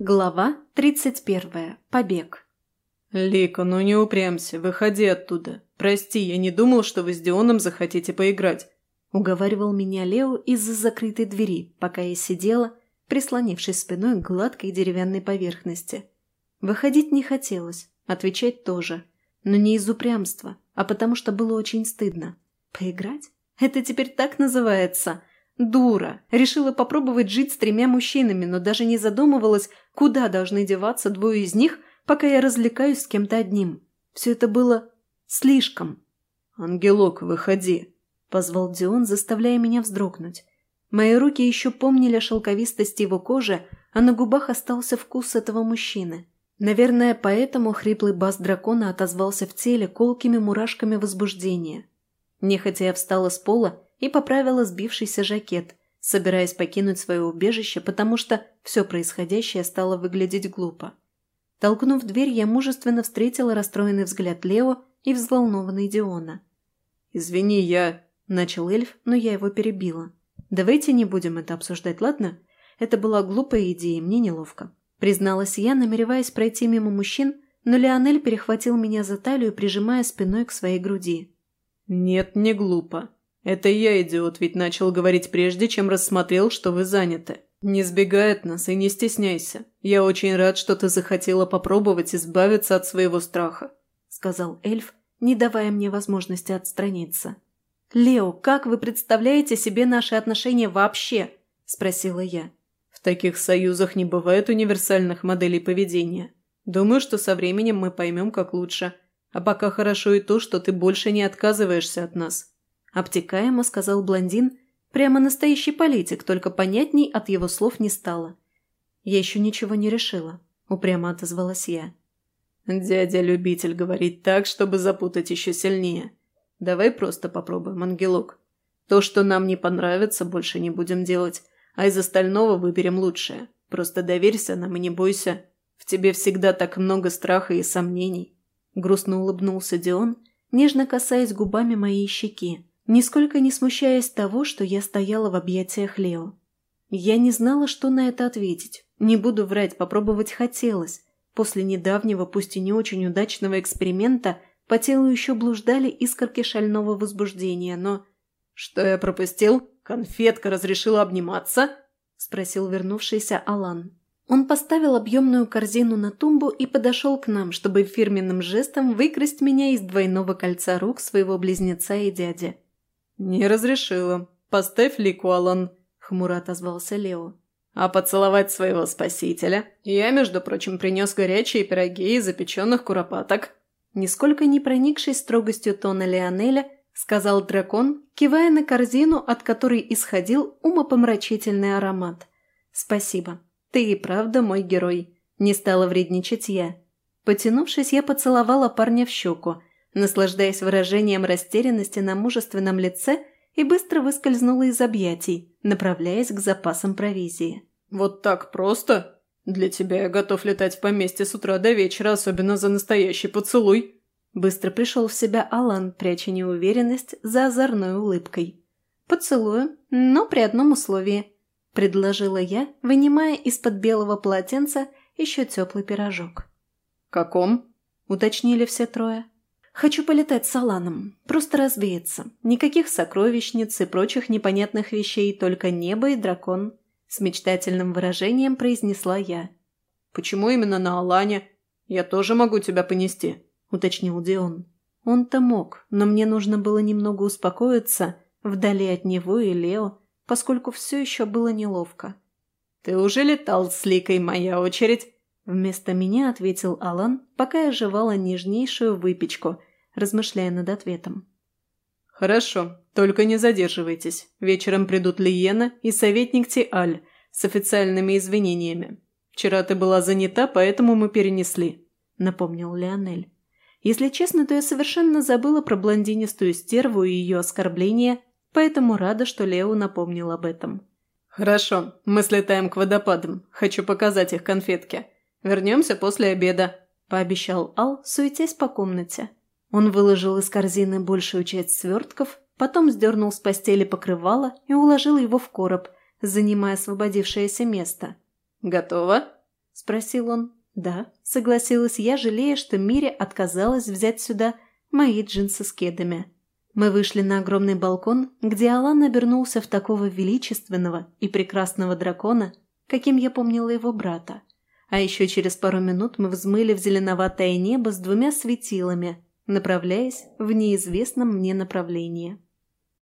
Глава 31. Побег. «Лика, ну не упрямься, выходи оттуда. Прости, я не думал, что вы с Дионом захотите поиграть», – уговаривал меня Лео из-за закрытой двери, пока я сидела, прислонившись спиной к гладкой деревянной поверхности. Выходить не хотелось, отвечать тоже, но не из упрямства, а потому что было очень стыдно. Поиграть? Это теперь так называется – Дура. Решила попробовать жить с тремя мужчинами, но даже не задумывалась, куда должны деваться двое из них, пока я развлекаюсь с кем-то одним. Все это было слишком. «Ангелок, выходи», – позвал Дион, заставляя меня вздрогнуть. Мои руки еще помнили шелковистость его кожи, а на губах остался вкус этого мужчины. Наверное, поэтому хриплый бас дракона отозвался в теле колкими мурашками возбуждения. Нехотя я встала с пола и поправила сбившийся жакет, собираясь покинуть свое убежище, потому что все происходящее стало выглядеть глупо. Толкнув дверь, я мужественно встретила расстроенный взгляд Лео и взволнованный Диона. «Извини, я...» – начал эльф, но я его перебила. «Давайте не будем это обсуждать, ладно? Это была глупая идея, мне неловко». Призналась я, намереваясь пройти мимо мужчин, но Леонель перехватил меня за талию, прижимая спиной к своей груди. «Нет, не глупо. Это я, идиот, ведь начал говорить прежде, чем рассмотрел, что вы заняты. Не сбегай от нас и не стесняйся. Я очень рад, что ты захотела попробовать избавиться от своего страха», – сказал эльф, не давая мне возможности отстраниться. «Лео, как вы представляете себе наши отношения вообще?» – спросила я. «В таких союзах не бывает универсальных моделей поведения. Думаю, что со временем мы поймем, как лучше. А пока хорошо и то, что ты больше не отказываешься от нас. Обтекаемо сказал блондин, прямо настоящий политик, только понятней от его слов не стало. Я еще ничего не решила, упрямо отозвалась я. Дядя-любитель говорит так, чтобы запутать еще сильнее. Давай просто попробуем, ангелок. То, что нам не понравится, больше не будем делать, а из остального выберем лучшее. Просто доверься нам и не бойся. В тебе всегда так много страха и сомнений. Грустно улыбнулся Дион, нежно касаясь губами моей щеки нисколько не смущаясь того, что я стояла в объятиях Лео. Я не знала, что на это ответить. Не буду врать, попробовать хотелось. После недавнего, пусть и не очень удачного эксперимента, по телу еще блуждали искорки шального возбуждения, но... «Что я пропустил? Конфетка разрешила обниматься?» – спросил вернувшийся Алан. Он поставил объемную корзину на тумбу и подошел к нам, чтобы фирменным жестом выкрасть меня из двойного кольца рук своего близнеца и дяди. «Не разрешила. Поставь лику, Алан», – хмуро отозвался Лео. «А поцеловать своего спасителя? Я, между прочим, принес горячие пироги из запеченных куропаток». Нисколько не проникшись строгостью тона Леонеля, сказал дракон, кивая на корзину, от которой исходил умопомрачительный аромат. «Спасибо. Ты и правда мой герой. Не стала вредничать я». Потянувшись, я поцеловала парня в щеку – наслаждаясь выражением растерянности на мужественном лице и быстро выскользнула из объятий, направляясь к запасам провизии. «Вот так просто? Для тебя я готов летать в поместье с утра до вечера, особенно за настоящий поцелуй!» Быстро пришел в себя Алан, пряча неуверенность за озорной улыбкой. «Поцелую, но при одном условии», – предложила я, вынимая из-под белого полотенца еще теплый пирожок. «Каком?» – уточнили все трое. Хочу полетать с Аланом, просто развеяться. Никаких сокровищниц и прочих непонятных вещей, только небо и дракон. С мечтательным выражением произнесла я. «Почему именно на Алане? Я тоже могу тебя понести», — уточнил Дион. Он-то мог, но мне нужно было немного успокоиться, вдали от него и Лео, поскольку все еще было неловко. «Ты уже летал с Ликой, моя очередь», — вместо меня ответил Алан, пока я жевала нежнейшую выпечку — размышляя над ответом. «Хорошо, только не задерживайтесь. Вечером придут Лиена и советник Тиаль с официальными извинениями. Вчера ты была занята, поэтому мы перенесли», — напомнил Леонель. Если честно, то я совершенно забыла про блондинистую стерву и ее оскорбление, поэтому рада, что Лео напомнил об этом. «Хорошо, мы слетаем к водопадам. Хочу показать их конфетки. Вернемся после обеда», – пообещал Ал, суетясь по комнате. Он выложил из корзины большую часть свертков, потом сдернул с постели покрывало и уложил его в короб, занимая освободившееся место. «Готово?» – спросил он. «Да», — согласилась я, жалея, что Мире отказалась взять сюда мои джинсы с кедами. Мы вышли на огромный балкон, где Алан обернулся в такого величественного и прекрасного дракона, каким я помнила его брата. А еще через пару минут мы взмыли в зеленоватое небо с двумя светилами, направляясь в неизвестном мне направлении.